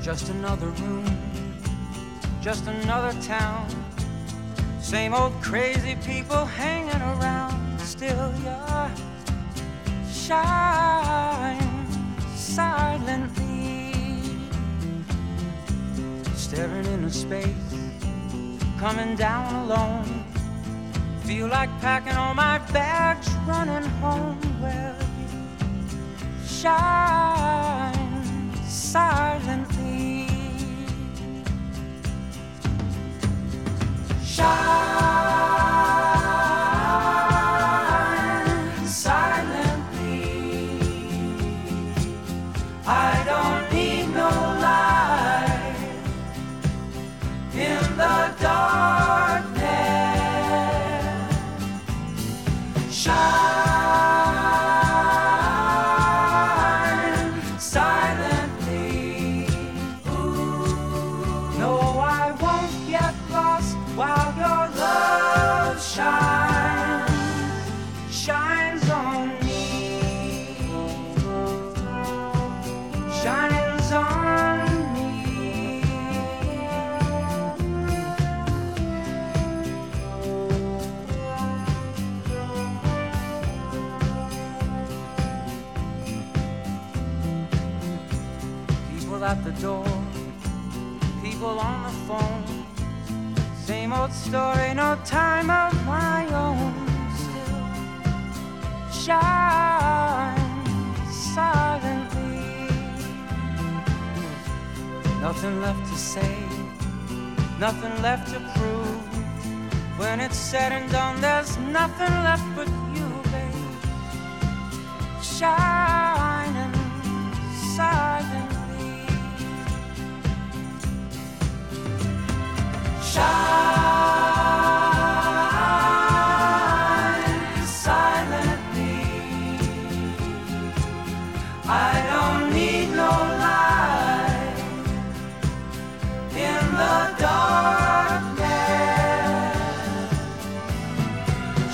Just another room, just another town. Same old crazy people hanging around. Still, you shine staring into space, coming down alone. Feel like packing all my bags, running home. Well, you shine while your love shines, shines on me, shines on me. People at the door, people on the phone. Same old story, no time of my own. Still shine silently. Nothing left to say, nothing left to prove. When it's said and done, there's nothing left but you, babe. Shine.